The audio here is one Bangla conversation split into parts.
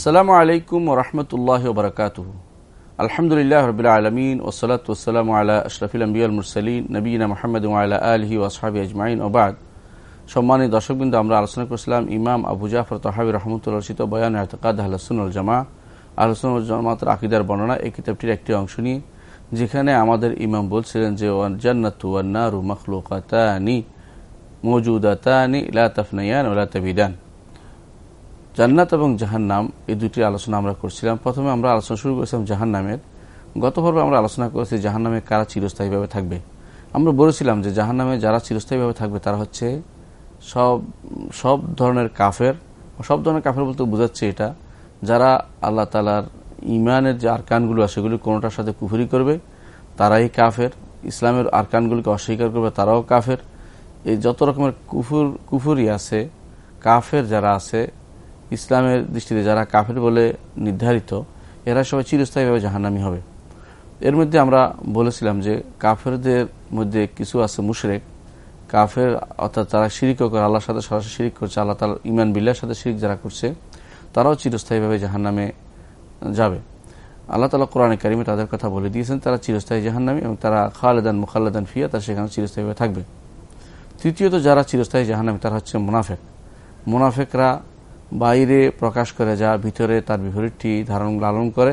আসসালামু আলাইকুম ওরহমতুল্লাহ বরকাত আলহামদুলিল্লাহ রবিল আলমিন ওসলাত ওসালাম আল্লাহ আশরফিল আম্বিয়াল মুরসালিন নবীনা মোহাম্মদ আল্লাহ আলহি ওসহাবি আজমাইন ওবাদ সম্মানিত দর্শকবৃন্দ, আমরা আলোচনা করেছিলাম ইমাম আবু জাফর তহাবি রহমতুল্লাহ রচিত বয়ান এতকাদ আহলসুল জামা আহলসুল জামাতের আকিদার বর্ণনা এই কিতাবটির একটি অংশ নিয়ে, যেখানে আমাদের ইমাম বলছিলেন যে জান্নাতু ওয়ান্নারু মখলুকাতানি মৌজুদাতানি লা তাফনায়ান ওলা তাবিদান। জান্নাত এবং জাহান্নাম, এই দুটি আলোচনা আমরা করছিলাম। প্রথমে আমরা আলোচনা শুরু করেছিলাম জাহান্নামের। গত পর্বে আমরা আলোচনা করেছি জাহান্নামে কারা চিরস্থায়ীভাবে থাকবে। আমরা বলেছিলাম যে জাহান্নামে যারা চিরস্থায়ীভাবে থাকবে তারা হচ্ছে সব সব ধরনের কাফের। সব ধরনের কাফের বলতে বোঝাচ্ছে এটা, যারা আল্লাহ তালার ইমানের যে আরকানগুলো আছে, সেগুলি কোনোটার সাথে কুফুরি করবে, তারাই কাফের। ইসলামের আরকানগুলিকে অস্বীকার করবে, তারাও কাফের। এই যত রকমের কুফুর, কুফুরি আছে, কাফের যারা আছে ইসলামের দৃষ্টিতে যারা কাফের বলে নির্ধারিত, এরা সবাই চিরস্থায়ীভাবে জাহান্নামি হবে। এর মধ্যে আমরা বলেছিলাম যে কাফেরদের মধ্যে কিছু আছে মুশরেক। কাফের অর্থাৎ তারা শিরিক করে আল্লাহর সাথে সরাসরি শিরিক করছে, আল্লাহ তাল ইমান বিল্লার সাথে শিরিক যারা করছে, তারাও চিরস্থায়ীভাবে জাহান্নামে যাবে। আল্লাহ তালা কোরআন কারিমে তাদের কথা বলে দিয়েছেন, তারা চিরস্থায়ী জাহান্নামী এবং তারা খালেদান মুখালেদান ফিয়া তারা সেখানে চিরস্থায়ীভাবে থাকবে। তৃতীয়ত যারা চিরস্থায়ী জাহান্নামী, তারা হচ্ছে মুনাফেক। মুনাফেকরা বাইরে প্রকাশ করে যা ভিতরে তার বিপরীতটি ধারণ লালন করে,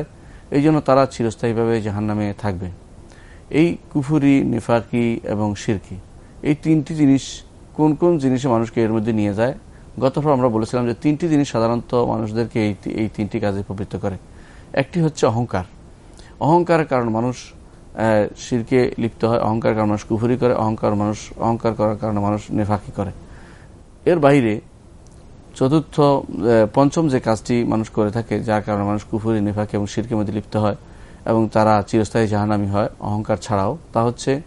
এই জন্য তারা চিরস্থায়ীভাবে জাহান্নামে থাকবে। এই কুফুরি, নিফাকি এবং শিরকি, এই তিনটি জিনিস কোন কোন জিনিসে মানুষকে এর মধ্যে নিয়ে যায়? গতবার আমরা বলেছিলাম যে তিনটি জিনিস সাধারণত মানুষদেরকে এই এই তিনটি কাজে প্রবৃত্ত করে। একটি হচ্ছে অহংকার। অহংকারের কারণ মানুষ শিরকে লিপ্ত হয় অহংকার কারণ মানুষ কুফুরি করে, অহংকার মানুষ, অহংকার করার কারণে মানুষ নেফাকি করে। এর বাইরে চতুর্থ পঞ্চম যে কাজটি মানুষ করে থাকে, যার কারণে মানুষ কুফুরি, নেফাকে এবং শিরকের মধ্যে লিপ্ত হয় এবং তারা চিরস্থায়ী জাহানামি হয়, অহংকার ছাড়াও। তা হচ্ছে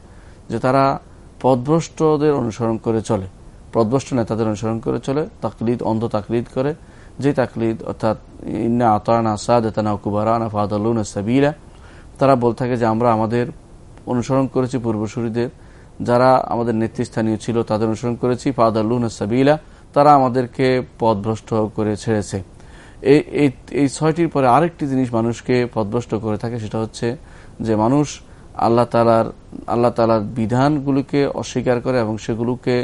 যে তারা পদভ্রষ্টদের অনুসরণ করে চলে। পদভ্রষ্ট নেতাদের অনুসরণ করে চলে, তাকলিদ, অন্ধ তাকলিদ করে। যে তাকলিদ, অর্থাৎ ইন্না আতানা সাদানা কুবারানা ফাদালুন সাবিলা, তারা বল থাকে যে আমরা আমাদের অনুসরণ করেছি পূর্বসূরীদের। যারা আমাদের নেতৃস্থানীয় ছিল, তাদের অনুসরণ করেছি ফাদালুন সাবিলা। তারা আমাদেরকে পদভ্রষ্ট করে ছেড়েছে। এই এই ছয়টির পরে আরেকটি জিনিস মানুষকে পদভ্রষ্ট করে থাকে, সেটা হচ্ছে যে মানুষ আল্লাহ তালার আল্লাহ তালার বিধানগুলিকে অস্বীকার করে এবং সেগুলোকে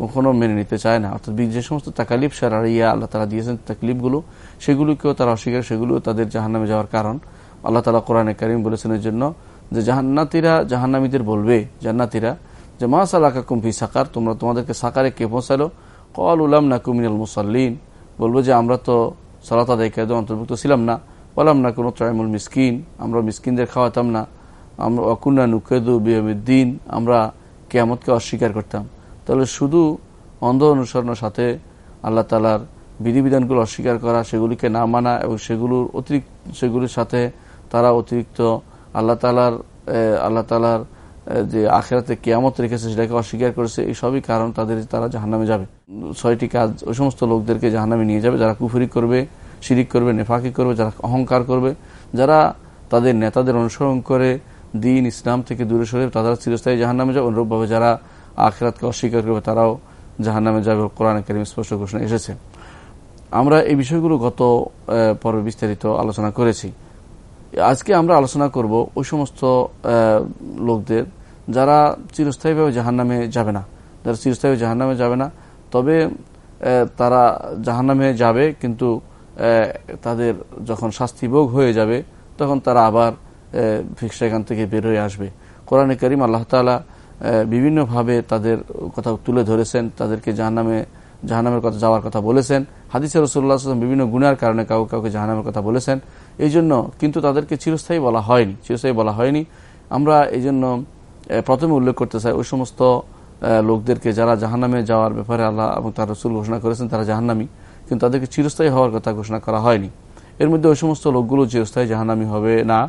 কখনো মেনে নিতে চায় না। অর্থাৎ যে সমস্ত তাকালিফ সারাইয়া আল্লাহ তালা দিয়েছেন, তাকলিফগুলো, সেগুলিকেও তারা অস্বীকার সেগুলো তাদের জাহান্নামে যাওয়ার কারণ। আল্লাহ তালা কোরআনে করিম বলেছেন এর জন্য যে জাহান্নাতিরা জাহান্নামীদের বলবে, জান্নাতিরা, যে মা সালাকা কুম্ফি সাকার, তোমরা তোমাদেরকে সাকারে কে পৌঁছালো? কল উলাম না কুমিনাল মুসাল্লিন বলব যে আমরা তো সালাত আদায় কায়দে অন্তর্ভুক্ত ছিলাম না। বললাম না কোনো ত্রাইমুল মিসকিন, আমরা মিসকিনদের খাওয়াতাম না। আমরা অকুন্না নুকেদু বিয়মুদ্দিন, আমরা কেয়ামতকে অস্বীকার করতাম। তাহলে শুধু অন্ধ অনুসরণের সাথে আল্লাহ তালার বিধিবিধানগুলো অস্বীকার করা, সেগুলিকে না মানা এবং সেগুলোর অতিরিক্ত সেগুলির সাথে তারা অতিরিক্ত আল্লাহ তালার আল্লাহ তালার যে আখেরাতে কেয়ামত রেখেছে, সেটাকে অস্বীকার করেছে, এই সবই কারণ তাদের, তারা জাহান্নামে যাবে। ছয়টি কাজ, ওই সমস্ত লোকদেরকে জাহান্নামে নিয়ে যাবে, যারা কুফুরি করবে, শিরিক করবে, নেফাকি করবে, যারা অহংকার করবে, যারা তাদের নেতাদের অনুসরণ করে দিন ইসলাম থেকে দূরে সরে তারা চিরস্থায়ী জাহান্নামে যাবে। অনুরূপভাবে যারা আখেরাতকে অস্বীকার করবে, তারাও জাহান্নামে যাবে কোরআন কারিম স্পষ্ট ঘোষণা এসেছে। আমরা এই বিষয়গুলো গত পর্বে বিস্তারিত আলোচনা করেছি। আজকে আমরা আলোচনা করব ওই সমস্ত লোকদের যারা চিরস্থায়ীভাবে জাহান্নামে যাবে না। যারা চিরস্থায়ী জাহান্নামে যাবে না, তবে তারা জাহান্নামে যাবে কিন্তু তাদের যখন শাস্তিভোগ হয়ে যাবে, তখন তারা আবার সেখান থেকে বের হয়ে আসবে। কোরআনে করিম আল্লাহ তালা বিভিন্নভাবে তাদের কথা তুলে ধরেছেন, তাদেরকে জাহান্নামে জাহান্নামের কথা যাওয়ার কথা বলেছেন। হাদিসের রসুল্লাহ বিভিন্ন গুণার কারণে কাউকে কাউকে জাহান্নামের কথা বলেছেন। এই জন্য কিন্তু তাদেরকে চিরস্থায়ী বলা হয়নি চিরস্থায়ী বলা হয়নি। আমরা এই জন্য প্রথমে উল্লেখ করতে চাই, ওই সমস্ত লোকদেরকে যারা জাহান্নামে যাওয়ার ব্যাপারে আল্লাহ এবং তার রসুল ঘোষণা করেছেন, তারা জাহান্নামি। কিন্তু তাদেরকে চিরস্থায়ী হওয়ার কথা ঘোষণা করা হয়নি। এর মধ্যে ওই সমস্ত লোকগুলো চিরস্থায়ী জাহান্নামি হবে না,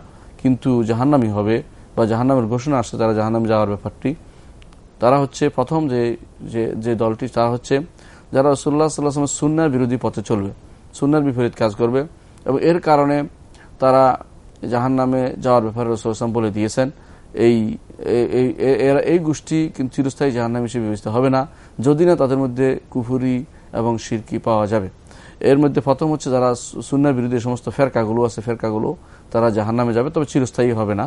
কিন্তু জাহান্নামি হবে বা জাহান্নামের ঘোষণা আসছে তারা জাহান্নামে যাওয়ার ব্যাপারটি। তারা হচ্ছে প্রথম যে যে দলটি, তারা হচ্ছে যারা রসুল্লাহ সাল্লাহামের সুন্নার বিরোধী পথে চলবে, সুন্নার বিপরীত কাজ করবে এবং এর কারণে তারা জাহান নামে যাওয়ার ব্যাপারে রসুলাম বলে দিয়েছেন, এই এই গোষ্ঠী কিন্তু চিরস্থায়ী জাহান্নাম হিসেবে বিবেচিত হবে না, যদি না তাদের মধ্যে কুফুরি এবং সিরকি পাওয়া যাবে। এর মধ্যে প্রথম হচ্ছে যারা সুন্নার বিরোধী সমস্ত ফেরকাগুলো আছে, ফেরকাগুলো তারা জাহান নামে যাবে, তবে চিরস্থায়ী হবে না।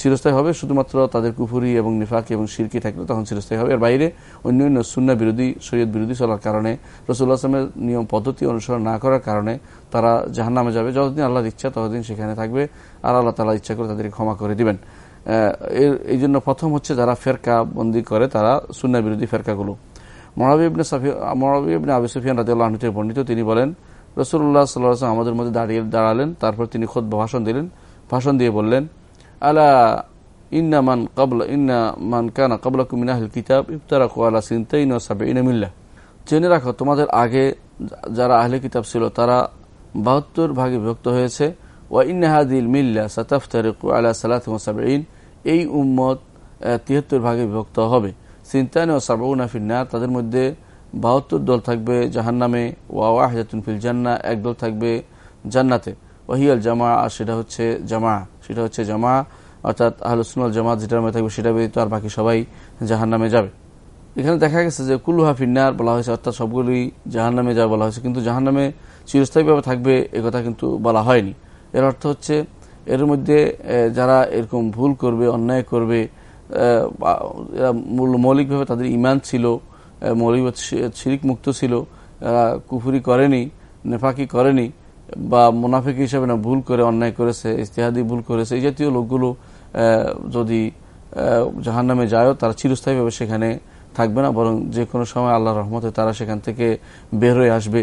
চিরস্থায়ী হবে শুধুমাত্র তাদের কুফুরি এবং নিফাকি এবং সিরকি থাকলে তখন চিরস্থায়ী হবে। এর বাইরে অন্য অন্য সুন্না বিরোধী, শরীয়ত বিরোধী চলার কারণে রসুল্লাহ আসলামের নিয়ম, পদ্ধতি অনুসরণ না করার কারণে তারা জাহান নামে যাবে। যতদিন আল্লাহর ইচ্ছা, ততদিন সেখানে থাকবে। আর আল্লাহ তালা ইচ্ছা করে তাদেরকে ক্ষমা করে দিবেন। এই জন্য প্রথম হচ্ছে যারা ফেরকা বন্দি করে, তারা সুন্না বিরোধী ফেরকাগুলো। মহাবিবনে মহাবিবনে আবি সুফিয়ান রাজিউল্লাহ বর্ণিত, তিনি বলেন রসুল্লাহ সাল্লাহ আমাদের মধ্যে দাঁড়িয়ে দাঁড়ালেন, তারপর তিনি খোদ ভাষণ দিলেন। ভাষণ দিয়ে বললেন, আলা ইন্না মান কাবলা, ইন্না মান কানা কাবলা কুমিনাহিল কিতাব, ইফতারাকু আলা সিনতাইন সাবিনা মিল্লা জেনে রাখো, তোমাদের আগে যারা আহলে কিতাব ছিল, তারা বাহাত্তর ভাগে বিভক্ত হয়েছে। ওয়া ইন্নাহাদিল মিল্লা সাতাফতারিকু আলা সালাত সাবিন এই উম্মত তিয়াত্তর ভাগে বিভক্ত হবে। সিনতান ও সাবাউনা ফিন্নার তাদের মধ্যে বাহাত্তর দল থাকবে জাহান্নামে ওয়াহিদাতুন ফিল জান্না এক দল থাকবে জান্নাতে। ওহিয়াল জামা আর সেটা হচ্ছে জামা সেটা হচ্ছে জামা অর্থাৎ আহলুসুল জামাত যেটার মধ্যে থাকবে সেটা ব্যতীত আর বাকি সবাই জাহান নামে যাবে। এখানে দেখা গেছে যে কুলুহা ফিন্নার বলা হয়েছে, অর্থাৎ সবগুলি জাহান নামে যাওয়া বলা হয়েছে, কিন্তু জাহান নামে চিরস্থায়ীভাবে থাকবে কথা কিন্তু বলা হয়নি। এর অর্থ হচ্ছে, এর মধ্যে যারা এরকম ভুল করবে, অন্যায় করবে মৌলিকভাবে তাদের ইমান ছিল মৌলিক শিরিক মুক্ত ছিল কুফুরি করেনি, নেফাকি করেনি, বা মুনাফিক হিসাবে না, ভুল করে, অন্যায় করেছে, ইস্তেহাদি ভুল করেছে, এই জাতীয় লোকগুলো যদি জাহান নামে যায়ও, তারা চিরস্থায়ীভাবে সেখানে থাকবে না, বরং যে কোনো সময় আল্লাহ রহমতে তারা সেখান থেকে বের হয়ে আসবে।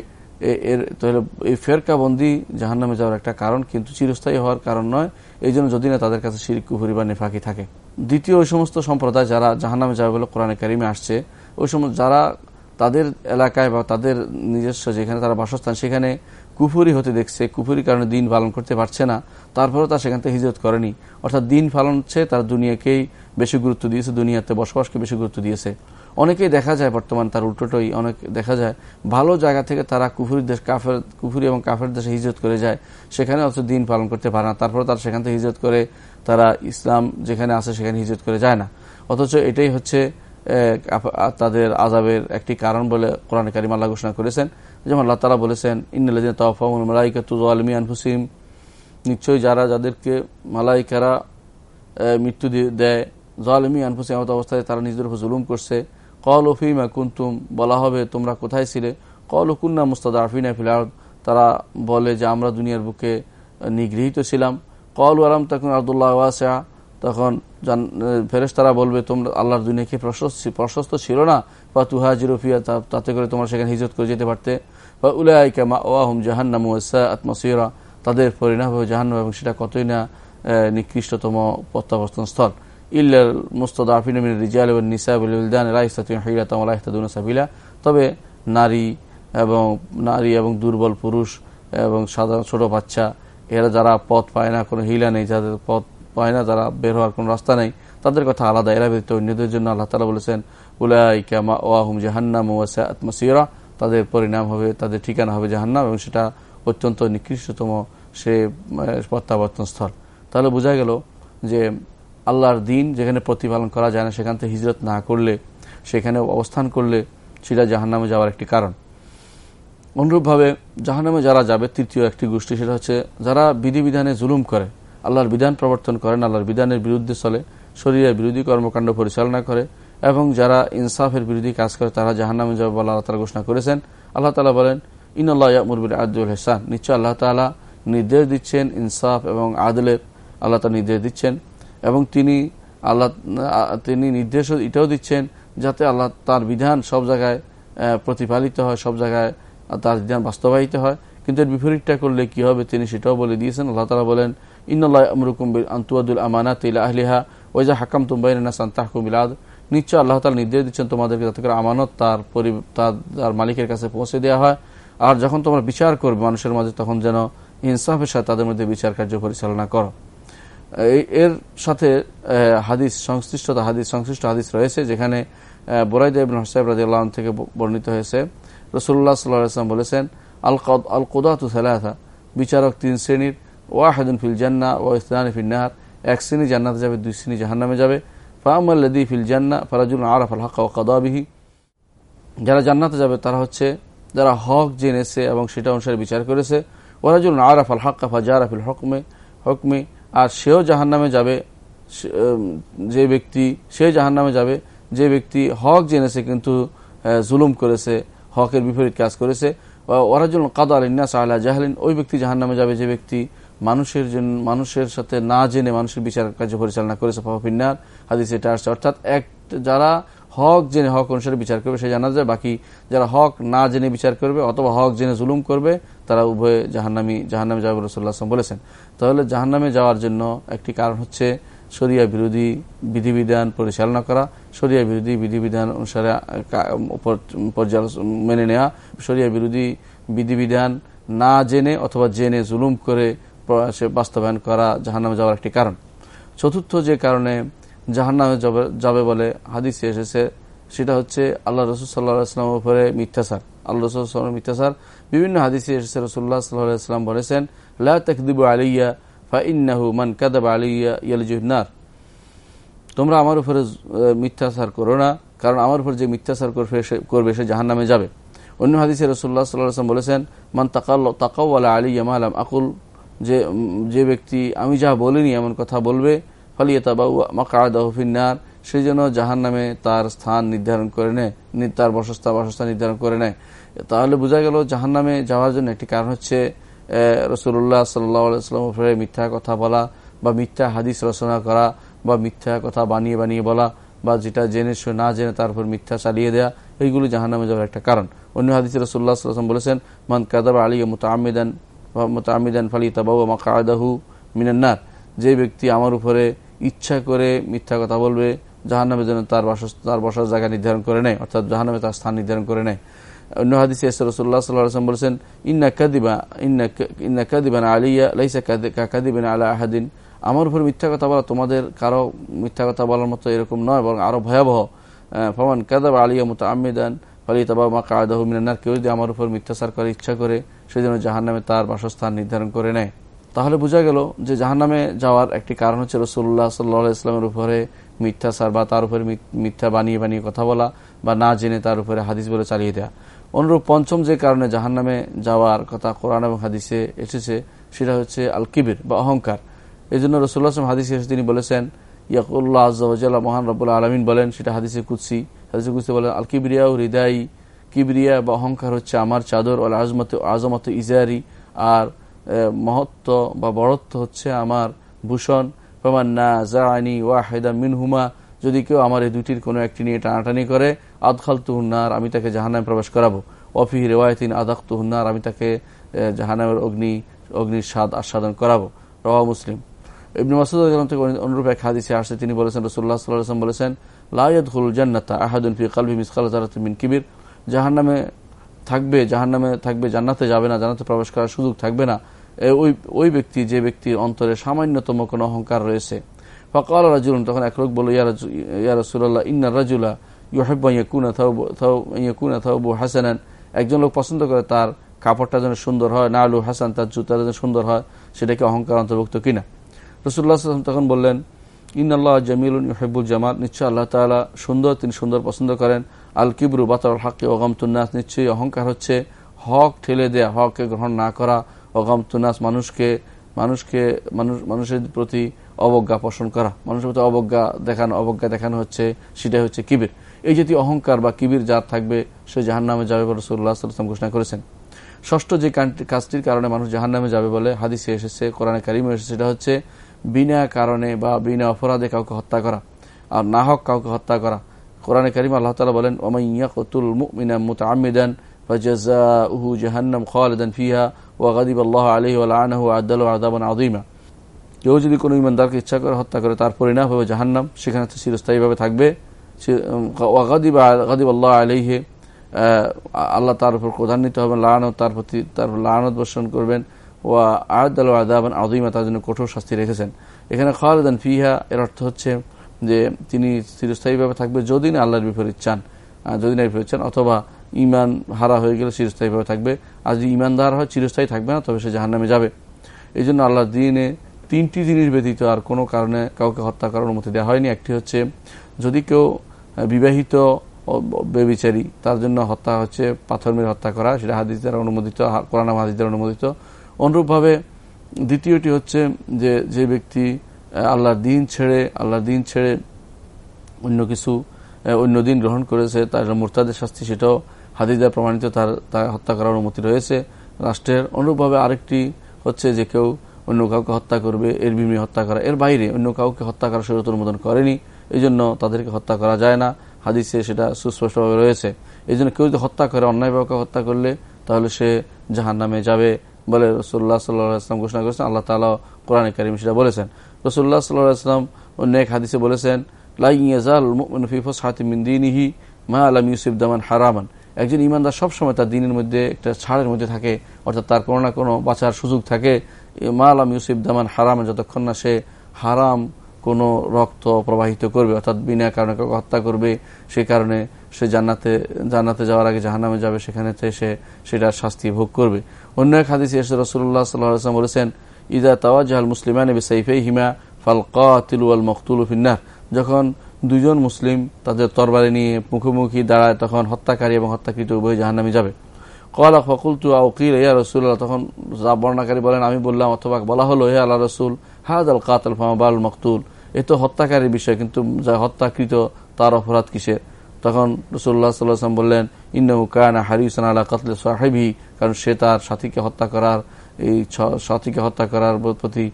এর, তাহলে এই ফেরকাবন্দি জাহান নামে যাওয়ার একটা কারণ, কিন্তু চিরস্থায়ী হওয়ার কারণ নয় এই জন্য যদি না, তাদের কাছে শিরিক কুহুরি বা নেফাকি থাকে। দ্বিতীয় ওই সমস্ত সম্প্রদায় যারা জাহান নামে যাবে বলে কোরআনে কারিমে আসছে ওই সময় যারা তাদের এলাকায় বা তাদের নিজস্ব যেখানে তারা বাসস্থান, সেখানে কুফুরি হতে দেখছে। কুফুরি কারণে দিন পালন করতে পারছে না। তারপরেও তার সেখান থেকে হিজরত করেনি। অর্থাৎ দিন পালন হচ্ছে তার দুনিয়াকেই বেশি গুরুত্ব দিয়েছে, দুনিয়াতে বসবাসকে বেশি গুরুত্ব দিয়েছে। অনেকেই দেখা যায় বর্তমান তার উল্টোটাই, অনেক দেখা যায় ভালো জায়গা থেকে তারা কুফুরি দেশ, কাফের, কুফুরি এবং কাফের দেশে হিজরত করে যায়। সেখানে অত দিন পালন করতে পারে না। তারপরে তারা সেখান থেকে হিজরত করে, তারা ইসলাম যেখানে আছে সেখানে হিজরত করে যায় না। অথচ এটাই হচ্ছে তাদের আজাবের একটি কারণ বলে কোরআন কারিম আল্লাহ ঘোষণা করেছেন। যেমন আল্লাহ তালা বলেছেন ইন্দিন তফাউল মালাইকাতুজমি আনফুসিম নিশ্চয়ই যারা যাদেরকে মালাইকারা মৃত্যু দেয় জলমি আনফুসিম এমত অবস্থায় তারা নিজেদের উপর জুলুম করছে। কল ওফিমা কুন্তুম, বলা হবে তোমরা কোথায় ছিলে? কল কুন্না মুস্তাদ আফিনা ফিলার তারা বলে যে আমরা দুনিয়ার বুকে নিগৃহীত ছিলাম। কল আলাম তখন আবদুল্লাহ ওয়াসা তখন ফেরেস তারা বলবে, তোমরা আল্লাহর দুনিয়াকে প্রশস্ত ছিল না? বা তুহা জিরোফিয়া তাতে করে তোমরা সেখানে হিজত করে যেতে পারতে। বা, উলাইকা মা ওয়াহুম জাহান্নাম ওয়াসা আত্মসিরা তাদের পরিণাম হবে জাহান্নাম এবং সেটা কতই না নিকৃষ্টতম প্রত্যাবর্তন স্থল। ইল্লাল মুস্তাদাফিন মিন রিজাল এবং নিসা বিলদান রাইস্তাতুন হিরাতাম আলাইহতাদুন সাবিলা। তবে নারী এবং নারী এবং দুর্বল পুরুষ এবং সাধারণ ছোট বাচ্চা, এরা যারা পথ পায় না, কোনো হিলা নেই, যাদের পথ পায় না, যারা বের হওয়ার কোনো রাস্তা নেই, তাদের কথা আলাদা। এরা ব্যতীত অন্যদের জন্য আল্লাহ তালা বলেছেন উলাইকামা জাহান্নাম ওয়াসা আত্মসিরা তাদের পরিণাম হবে, তাদের ঠিকানা হবে জাহান্নাম এবং সেটা অত্যন্ত নিকৃষ্টতম সে প্রত্যাবর্তন স্থল। তাহলে বোঝা গেল যে আল্লাহর দিন যেখানে প্রতিপালন করা যায় না, সেখান থেকে হিজরত না করলে, সেখানে অবস্থান করলে সেটা জাহান্নামে যাওয়ার একটি কারণ। অনুরূপভাবে জাহান্নামে যারা যাবে, তৃতীয় একটি গোষ্ঠী সেটা হচ্ছে, যারা বিধিবিধানে জুলুম করে আল্লাহর বিধান প্রবর্তন করেন, আল্লাহর বিধানের বিরুদ্ধে চলে, শরীরের বিরোধী কর্মকাণ্ড পরিচালনা করে, এবং যারা ইনসাফের বিরোধী কাজ করে, তারা জাহান্নামে যাবে বলে আল্লাহ তালা ঘোষণা করেছেন। আল্লাহ তালা বলেন ইন আল্লাহ মুরবির আদুল হেসান নিশ্চয় আল্লাহ তালা নির্দেশ দিচ্ছেন ইনসাফ এবং আদলের আল্লাহ তালা নির্দেশ দিচ্ছেন, এবং তিনি আল্লাহ, তিনি নির্দেশ এটাও দিচ্ছেন যাতে আল্লাহ তার বিধান সব জায়গায় প্রতিপালিত হয়, সব জায়গায় তার বিধান বাস্তবায়িত হয়। কিন্তু এর বিপরীতটা করলে কি হবে তিনি সেটাও বলে দিয়েছেন। আল্লাহ তালা বলেন আমানাত ওইজা হাকাম তুম্বাইনা নির্দেশ দিচ্ছেন তোমাদেরকে করে আমানত তার তার মালিকের কাছে পৌঁছে দেওয়া হয় আর যখন তোমরা বিচার করবে মানুষের মাঝে তখন যেন ইনসাফের সাথে তাদের মধ্যে বিচার কার্য পরিচালনা করো এর সাথে হাদিস সংশ্লিষ্টতা হাদিস সংশ্লিষ্ট হাদিস রয়েছে যেখানে বোরাইদ ইবিন রাজি থেকে বর্ণিত হয়েছে রসুল্লাহ সাল্লাম বলেছেন আল আল কোদাতু বিচারক তিন শ্রেণির ওয়াহেদুন ফিল জান্না ও ইসলান ফিল নাহার। এক শ্রেণি জান্নাতে যাবে, দুই শ্রেণি জাহান্নামে যাবে। ফাহমাল্লাদি ফিল জান্না ফারাজুল আরফ আল হাকা ও কাদাবিহি যারা জান্নাতে যাবে, তারা হচ্ছে, যারা হক জেনেছে এবং সেটা অনুসারে বিচার করেছে। ওরাজুল আরাফ আল হাক্কাফা জারাফিল হকমে হকমে। আর সেও জাহান নামে যাবে যে ব্যক্তি, সে জাহান নামে যাবে, যে ব্যক্তি হক জেনেছে কিন্তু জুলুম করেছে, হকের বিপরীত কাজ করেছে। ওরাজুল কাদা আলিনাস আল্লাহ জাহালিন, ওই ব্যক্তি জাহান নামে যাবে, যে ব্যক্তি মানুষের জন্য মানুষের সাথে না জেনে মানুষের বিচার কার্য পরিচালনা করেছে ফাফিন্নার হাদিস এটা আসছে। অর্থাৎ এক, যারা হক জেনে হক অনুসারে বিচার করবে সে জানা যায় বাকি যারা হক না জেনে বিচার করবে অথবা হক জেনে জুলুম করবে, তারা উভয়ে জাহান্নামি, জাহান্নামে যাবে রসুল্লাহ বলেছেন। তাহলে জাহান্নামে যাওয়ার জন্য একটি কারণ হচ্ছে শরিয়া বিরোধী বিধিবিধান পরিচালনা করা, শরিয়া বিরোধী বিধিবিধান অনুসারে মেনে নেওয়া, শরিয়া বিরোধী বিধিবিধান না জেনে অথবা জেনে জুলুম করে বাস্তবায়ন করা জাহান্নামে যাওয়ার একটি কারণ। চতুর্থ যে কারণে জাহান্নামে যাবে বলে হাদিসে এসেছে, সেটা হচ্ছে আল্লাহ রসুল সাল্লাহামের উপরে মিথ্যাচার। আল্লাহ রসুল মিথ্যাচার। বিভিন্ন হাদিসে এসেছে রসুল্লাহ সাল্লাহাম বলেছেন লাকদিব আলিয়া ফাইন্নাহু মান কাদাব আলিয়া ইয়ালিজুনার তোমরা আমার উপরে মিথ্যাচার করো না, কারণ আমার উপর যে মিথ্যাচার করবে, সে জাহান নামে যাবে। অন্য হাদিসে রসুল্লাহ সাল্লাম বলেছেন, মান তাকাল তাকাউ আলা আলাম আকুল। যে যে ব্যক্তি, আমি যা বলিনি, এমন কথা বলবে ফালিয়াতাবাউফিনার সেই জন্য জাহান নামে তার স্থান নির্ধারণ করে নেয় তার বসস্থান, বাসস্থান নির্ধারণ করে নেয়। তাহলে বোঝা গেল জাহান নামে যাওয়ার জন্য একটি কারণ হচ্ছে রসুল্লাহ সাল্লাহামে মিথ্যা কথা বলা, বা মিথ্যা হাদিস রচনা করা, বা মিথ্যা কথা বানিয়ে বানিয়ে বলা, বা যেটা জেনে না জেনে তারপর মিথ্যা চালিয়ে দেয়া, এইগুলি জাহান নামে যাওয়ার একটা কারণ। অন্য হাদিস রসুল্লাহ সাল্লাম বলেছেন, মান কাদাব আলী মোতামিদান মোতামিদান ফালি তাবাউ মাকাদাহু মিনান্নার। যে ব্যক্তি আমার উপরে ইচ্ছা করে মিথ্যা কথা বলবে, জাহান্নামে যেন তার তার বসার জায়গা নির্ধারণ করে নেয়, অর্থাৎ জাহান্নামে তার স্থান নির্ধারণ করে নেয়। অন্য হাদিসে রসুল্লাহ সাল্লাম বলেছেন, ইন্না কাদিবা, ইন্না ইন্না কাদিবান আলিয়া কাদিবেন আলা আহাদিন। আমার উপর মিথ্যা কথা বলা তোমাদের কারও মিথ্যা কথা বলার মতো এরকম নয়, বরং আরও ভয়াবহ। ফমান কাদাবা আলিয়া মতো আমিদান ফালি তাবা মা কায়দাহ মিনান্নার। কেউ যদি আমার উপর মিথ্যাচার করে, ইচ্ছা করে সেই জন্য জাহান নামে তার বাসস্থান নির্ধারণ করে নেয়। তাহলে বোঝা গেল যে জাহান নামে যাওয়ার একটি কারণ হচ্ছে রসুল্লাহ সাল্লাহ ইসলামের উপরে মিথ্যাচার বা তার উপরে মিথ্যা বানিয়ে বানিয়ে কথা বলা বা না জেনে তার উপরে হাদিস বলে চালিয়ে দেওয়া অনুরূপ পঞ্চম যে কারণে জাহান নামে যাওয়ার কথা কোরআন এবং হাদিসে এসেছে, সেটা হচ্ছে আল কিবির বা অহংকার। এই জন্য রসুল্লাহ আসলাম হাদিসে এসে তিনি বলেছেন, ইয়াকুল্লাহ আজ্লা মহান রব্বুল আলমিন বলেন, সেটা হাদিসে কুৎসি হাদিসে কুৎসি বলেন আল কিবরিয়া হৃদয় কিবরিয়া বা অহংকার হচ্ছে আমার চাদর আল আজমত আজমত ইজারি, আর মহত্ব বা বড়ত্ব হচ্ছে আমার ভূষণ। না জানি ওয়াহেদা মিনহুমা, যদি কেউ আমার এই দুটির কোনো একটি নিয়ে টানাটানি করে আদখাল তুহনার আমি তাকে জাহানামে প্রবেশ করাবো। অফি রেওয়ায়তিন আদাক তুহনার আমি তাকে জাহানামের অগ্নি, অগ্নির স্বাদ আস্বাদন করাবো। রওয়া মুসলিম। ইবনে মাসুদ থেকে অনুরূপ এক হাদিসে আসছে, তিনি বলেছেন রসুল্লাহ সাল্লাম বলেছেন লাইয়াদ হুল জান্নাতা আহাদুন ফি কালবি মিসকাল মিন কিবির। জাহান্নামে থাকবে জাহান্নামে থাকবে, জান্নাতে যাবে না, জান্নাতে প্রবেশ করার সুযোগ থাকবে না। ওই ওই ব্যক্তি, যে ব্যক্তির অন্তরে সামান্যতম কোনো অহংকার রয়েছে। ফকাল রাজুল তখন এক লোক বলল, ইয়া রসুল্লাহ রাজুলা একজন লোক পছন্দ করে তার কাপড়টা যেন সুন্দর হয় না আলু হাসান, তার জুতা যেন সুন্দর হয়, সেটাকে অহংকার অন্তর্ভুক্ত কিনা। রসুল্লাহ তখন বললেন ইন আল্লাহ জামিল জামাত। নিশ্চয় আল্লাহ তালা সুন্দর, তিনি সুন্দর পছন্দ করেন। আল কিবরু বাতাল হাকে তুন্নাস নিশ্চয়ই অহংকার হচ্ছে। হক ঠেলে দেয়া, হককে গ্রহণ না করা তুন্নাস মানুষকে মানুষকে, মানুষ, মানুষের প্রতি অবজ্ঞা পোষণ করা, মানুষের প্রতি অবজ্ঞা দেখানো অবজ্ঞা দেখানো হচ্ছে, সেটাই হচ্ছে কিবির। এই জাতীয় অহংকার বা কিবির যার থাকবে, সে জাহান নামে যাবে বলে রসুল্লাহ সাল্লাম ঘোষণা করেছেন। ষষ্ঠ যে কাজটির কারণে মানুষ জাহান নামে যাবে বলে হাদিসে এসেছে, কোরআনে কারিমে এসেছে, সেটা হচ্ছে বিনা কারণে বা বিনা অপরাধে কাউকে হত্যা করা। আর না হক কাউকে হত্যা করা। কোরআনে কারিম আল্লাহ তালা বলেন ওমাইয়া কতুল মুমিনা মুতামিদান فجزاؤه جهنم خالدا فيها وغضب الله عليه ولعنه وعد له عذابا عظيما কেউ যদি কোনো ইমানদারকে ইচ্ছা করে হত্যা করে তার পরিণাম হবে জাহান্নাম সেখানে তো চিরস্থায়ীভাবে থাকবে ওয়াগাদিব গাদিব আল্লাহ আলহে আল্লাহ তার উপর প্রধান্বিত হবেন লানত তার প্রতি তার লানত বর্ষণ করবেন ওয়া আয়াদ আল আদাবান আদিমা তার জন্য কঠোর শাস্তি রেখেছেন এখানে খালেদান ফিহা এর অর্থ হচ্ছে যে তিনি চিরস্থায়ীভাবে থাকবে যদি না আল্লাহর বিপরীত চান যদি না বিপরীত চান, অথবা ইমান হারা হয়ে গেলে চিরস্থায়ীভাবে থাকবে। আর যদি ইমানদার হয়, চিরস্থায়ী থাকবে না, তবে সে জাহান্নামে যাবে। এই জন্য আল্লাহ দিনে তিনটি জিনিস ব্যতীত আর কোনো কারণে কাউকে হত্যা করার অনুমতি দেওয়া হয়নি। একটি হচ্ছে, যদি কেউ বিবাহিত বেবিচারী তার জন্য হত্যা হচ্ছে পাথর মেরে হত্যা করা, সেটা হাদিস দ্বারা অনুমোদিত কোরআন হাদিস দ্বারা অনুমোদিত। অনুরূপভাবে দ্বিতীয়টি হচ্ছে যে যে ব্যক্তি আল্লাহর দিন ছেড়ে আল্লাহর দিন ছেড়ে অন্য কিছু অন্য দিন গ্রহণ করেছে, তার মোরতাদের শাস্তি সেটাও হাদিদা প্রমাণিত, তার হত্যা করার অনুমতি রয়েছে। রাষ্ট্রের অনুরূপভাবে আরেকটি হচ্ছে যে কেউ অন্য কাউকে হত্যা করবে, এর বিমি হত্যা করা, এর বাইরে অন্য কাউকে হত্যা করার শরীর অনুমোদন করেনি এই জন্য তাদেরকে হত্যা করা যায় না। হাদিসে সেটা সুস্পষ্টভাবে রয়েছে। এই জন্য কেউ যদি হত্যা করে অন্যায় অন্যায়ভাবে হত্যা করলে, তাহলে সে জাহান নামে যাবে। বলে রসুল্লাহ সাল্লাহাম ঘোষণা করেছেন, আল্লাহ তালা কোরআন করিম সেটা বলেছেন। রসুল্লাহ সাল্লাহাম অন্য এক হাদিসে বলেছেন মা আলম ইউসুফ দামান হারামান। একজন ইমানদার সবসময় তার দিনের মধ্যে একটা ছাড়ের মধ্যে থাকে, অর্থাৎ তার কোনো না কোনো বাঁচার সুযোগ থাকে। মা আলম ইউসুফ দামান হারাম যতক্ষণ না সে হারাম কোনো রক্ত প্রবাহিত করবে, অর্থাৎ বিনা কারণে কাউকে হত্যা করবে, সে কারণে সে জান্নাতে জান্নাতে যাওয়ার আগে জাহান্নামে যাবে সেখানে সে সেটার শাস্তি ভোগ করবে। অন্য এক হাদিসে এসে রসুল্লাহ সাল্লাম বলেছেন, ইদা তাওয়াজাহাল মুসলিমান সাইফে হিমা ফাল কাতিল আল মখতুল ফিন্নার। যখন দুজন মুসলিম তাদের তরবারি নিয়ে মুখোমুখি দাঁড়ায়, তখন হত্যাকারী এবং হত্যাকৃত উভয় জাহান্নামে যাবে। কলা ফকুলতু আউকির ইয়া রসুল্লাহ তখন বর্ণাকারী বলেন, আমি বললাম অথবা বলা হলো, হে আল্লাহ রসুল হাদ আল কাতল ফামাবাল মকতুল এ তো হত্যাকারীর বিষয়, কিন্তু যা হত্যাকৃত তার অপরাধ কিসের? তখন রসুল্লাহ সাল্লাম বললেন ইন্নু কায়না হারিউসান আল্লাহ কাতলে সাহেবি কারণ সে তার সাথীকে হত্যা করার, এই সাথীকে হত্যা করার প্রতি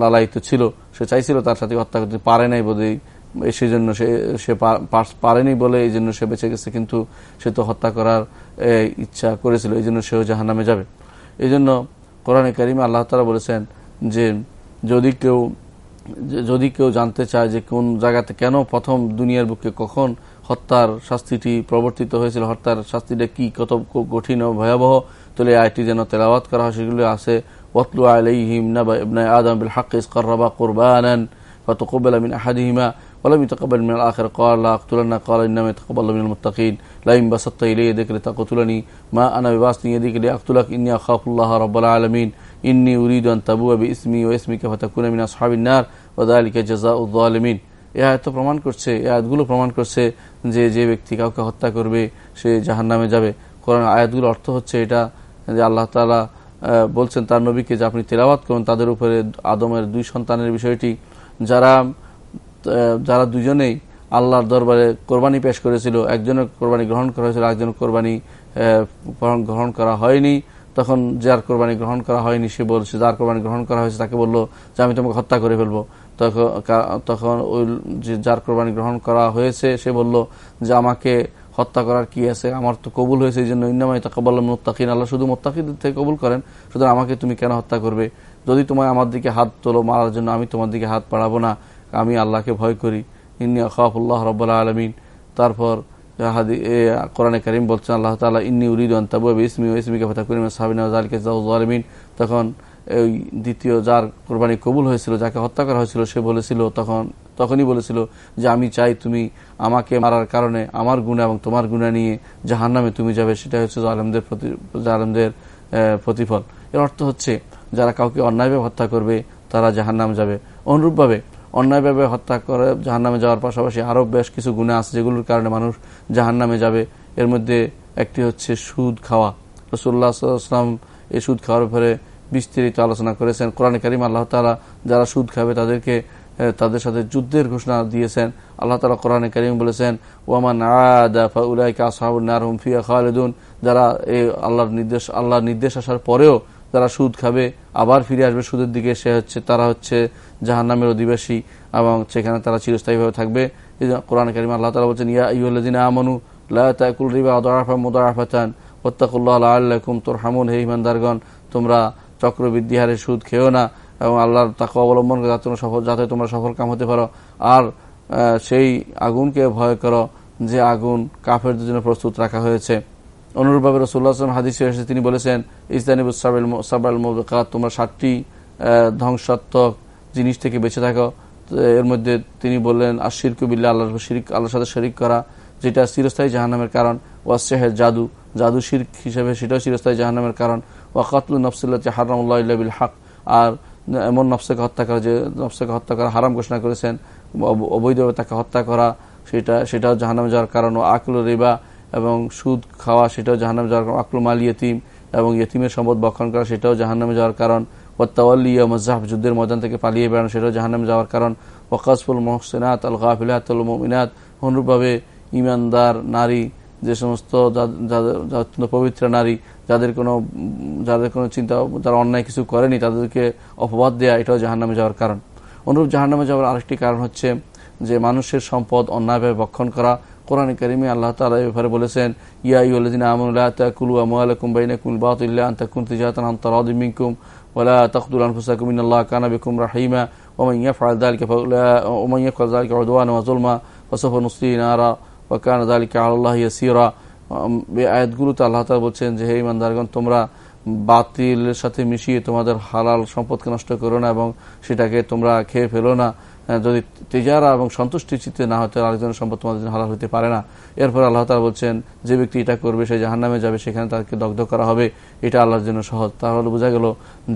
লালায়িত ছিল। সে চাইছিল তার সাথে হত্যা করতে, পারে নাই বোধহয় সেই জন্য সে সে পারেনি বলে এই জন্য সে বেঁচে গেছে, কিন্তু সে তো হত্যা করার ইচ্ছা করেছিল এই জন্য সেও জাহান নামে যাবে। এই জন্য কোরআনে কারিমে আল্লাহ তালা বলেছেন যে, যদি কেউ যদি কেউ জানতে চায় যে কোন জায়গাতে কেন প্রথম দুনিয়ার বুকে কখন হত্যার শাস্তিটি প্রবর্তিত হয়েছিল হত্যার শাস্তিটা কি কত কঠিন ও ভয়াবহ তাহলে আয়টি যেন তেলাওয়াত করা হয় সেগুলো আছে ওয়াতলু আলাইহিম নাবা ইবনে আদম বিল হাক্ক ইসকাররাবা কুরবানান فتقبل من أحدهما ولم يتقبل من الآخر قال لا أقتلنا قال إنما يتقبل من المتقين لئن بسطت إلي يدك لتقتلني ما أنا بباسط يديك لأقتلك إني أخاف الله رب العالمين إني أريد أن تبوء باسمي واسمك فتكون من أصحاب النار وذلك جزاء الظالمين এ আয়াত প্রমাণ করছে এই আয়াতগুলো প্রমাণ করছে যে যে ব্যক্তি কাউকে হত্যা করবে, সে জাহান নামে যাবে। কোরআন আয়াতগুলো অর্থ হচ্ছে এটা, যে আল্লাহ তালা বলছেন তার নবীকে যে আপনি তেলাবাত করুন, তাদের উপরে আদমের দুই সন্তানের বিষয়টি। যারা যারা দুজনেই আল্লাহর দরবারে কোরবানি পেশ করেছিল একজনের কোরবানি গ্রহণ করা হয়েছিল একজনের কোরবানি গ্রহণ করা হয়নি। তখন যার কোরবানি গ্রহণ করা হয়নি, সে বলছে, যার কোরবানি গ্রহণ করা হয়েছে তাকে বলল যে, আমি তোমাকে হত্যা করে ফেলব। তখন তখন ওই যে যার কোরবানি গ্রহণ করা হয়েছে, সে বলল যে আমাকে হত্যা করার কি আছে? আমার তো কবুল হয়েছে এই জন্য। ইন্নামাই তাকাবাল মোত্তাকিন। আল্লাহ শুধু মোত্তাকিদের থেকে কবুল করেন। সুতরাং আমাকে তুমি কেন হত্যা করবে? যদি তোমায় আমার দিকে হাত তোলো মারার জন্য, আমি তোমার দিকে হাত পাড়াবো না। আমি আল্লাহকে ভয় করি। ইন্নি আখাফুল্লাহ রব্বাল্লাহ আলমিন। তারপর কোরআনে করিম বলছেন, আল্লাহ তালা ইন্নি উরিদ তাবু ইসমি ও ইসমিকে ফাতা করিম আলমিন তখন ওই দ্বিতীয় যার কোরবানি কবুল হয়েছিল, যাকে হত্যা করা হয়েছিল, সে বলেছিল, তখন, তখনই বলেছিল যে আমি চাই তুমি আমাকে মারার কারণে আমার গুণা এবং তোমার গুণা নিয়ে জাহান নামে তুমি যাবে। সেটা হচ্ছে জালেমদের জালেমদের প্রতিফল। এর অর্থ হচ্ছে, যারা কাউকে অন্যায়ভাবে হত্যা করবে, তারা জাহান নাম যাবে। অনুরূপভাবে অন্যায়ভাবে হত্যা করে জাহান নামে যাওয়ার পাশাপাশি আরও বেশ কিছু গুণা আছে, যেগুলোর কারণে মানুষ জাহান নামে যাবে। এর মধ্যে একটি হচ্ছে সুদ খাওয়া। রসুল্লাহ এই সুদ খাওয়ার ব্যাপারে বিস্তারিত আলোচনা করেছেন। কোরআন করিম আল্লাহ তালা যারা সুদ খাবে তাদেরকে তাদের সাথে যুদ্ধের ঘোষণা দিয়েছেন। আল্লাহ তালা কোরআনে করিম বলেছেন, ওয়ামান ফিয়া খালেদুন। যারা এই আল্লাহর নির্দেশ আল্লাহর নির্দেশ আসার পরেও যারা সুদ খাবে, আবার ফিরে আসবে সুদের দিকে, সে হচ্ছে, তারা হচ্ছে জাহান নামের অধিবাসী এবং সেখানে তারা চিরস্থায়ীভাবে থাকবে। কোরআন করিম আল্লাহ তালা বলছেন, ইয়া ইউল্লাদিন আমানু লাকুল রিবা দরাফা মোদারাফাতান ওত্তাকুল্লাহ আল্লাহম তোর হামুন হে ইমানদারগণ তোমরা চক্রবৃদ্ধি হারে সুদ খেও না, এবং আল্লাহর তাকে অবলম্বন করে যাতে সফল যাতে তোমরা সফল কাম হতে পারো। আর সেই আগুনকে ভয় করো যে আগুন কাফেরদের জন্য প্রস্তুত রাখা হয়েছে। অনুরূপভাবে রসুল্লাহ আসলাম হাদিসে এসে তিনি বলেছেন ইসলানিবুল সাবাল মোবাকাত তোমরা ষাটটি ধ্বংসাত্মক জিনিস থেকে বেঁচে থাকো। এর মধ্যে তিনি বললেন আর শিরকুবিল্লা আল্লাহ শিরিক আল্লাহর সাথে শরিক করা, যেটা চিরস্থায়ী জাহান্নামের কারণ। ওয়াসেহের জাদু জাদু শির হিসেবে সেটাও চিরস্থায়ী জাহান্নামের কারণ। ওয়াকাতলু নফসুল্লাহ হারামুল্লাহ বিল হক। আর এমন নফসকে হত্যা করা যে, নফসকে হত্যা করা হারাম ঘোষণা করেছেন অবৈধভাবে তাকে হত্যা করা, সেটা, সেটাও জাহান্নামে যাওয়ার কারণ, ও আকল রিবা এবং সুদ খাওয়া, সেটাও জাহান্নামে যাওয়ার কারণ, আকল মাল ইয়তিম এবং ইয়তিমের সম্পদ বক্ষণ করা, সেটাও জাহান্নামে যাওয়ার কারণ ওয়াত্তাওয়াল্লিয়া মজাহ যুদ্ধের ময়দান থেকে পালিয়ে বেড়ানো, সেটাও জাহান্নামে যাওয়ার কারণ ওয়াকাসফুল মোহসেনাত আল গাফিলাত মমিনাত, অনুরূপভাবে ইমানদার নারী যে সমস্ত অত্যন্ত পবিত্র নারী, যাদের কোনো যাদের কোনো চিন্তা, যারা অন্যায় কিছু করেনি, তাদেরকে অপবাদ দেয়া, এটাও জাহান্নামে যাওয়ার কারণ। অনুরূপ জাহান্নামে যাওয়ার আরেকটি কারণ হচ্ছে যে মানুষের সম্পদ অন্যায়ভাবে ভক্ষণ করা। কোরআন করিমি আল্লাহ তালা ব্যাপারে বলেছেন, ইয়া ইউলিন আমুল্লাহ তাকুলু আমুয়ালাকুম বাইনাকুম বাতুল্লাহ আন্তাকুম ওয়াকান আলিকা আল্লাহ ইয়াসিরা। এই আয়াতগুলোতে আল্লাহ তালা বলছেন যে, হে ইমানদারগণ তোমরা বাতিলের সাথে মিশিয়ে তোমাদের হালাল সম্পদকে নষ্ট করো না এবং সেটাকে তোমরা খেয়ে ফেলো না। হ্যাঁ, যদি তেজারা এবং সন্তুষ্টি চিত্তে না হতে আরেকজনের সম্পদ তোমাদের হালাল হতে পারে না। এরপর আল্লাহ তালা বলছেন, যে ব্যক্তি এটা করবে, সে জাহান নামে যাবে, সেখানে তাকে দগ্ধ করা হবে। এটা আল্লাহর জন্য সহজ। তাহলে বোঝা গেল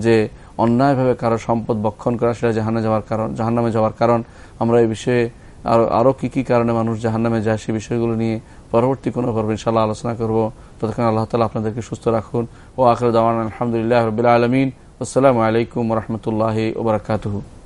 যে, অন্যায়ভাবে কারও সম্পদ বক্ষণ করা সেটা জাহান্নে যাওয়ার কারণ জাহান্নামে যাওয়ার কারণ। আমরা এই বিষয়ে আরও আরও কি কি কারণে মানুষ জাহান্নামে যায় সেই বিষয়গুলো নিয়ে পরবর্তী কোনো পর্ব ইনশাল্লাহ আলোচনা করব। ততক্ষণ আল্লাহ তালা আপনাদেরকে সুস্থ রাখুন। ও আখর দাওয়ান আলহামদুলিল্লাহ রবিল আলমিন। আসসালামু আলাইকুম রহমতুল্লাহ ওবরাকাতহ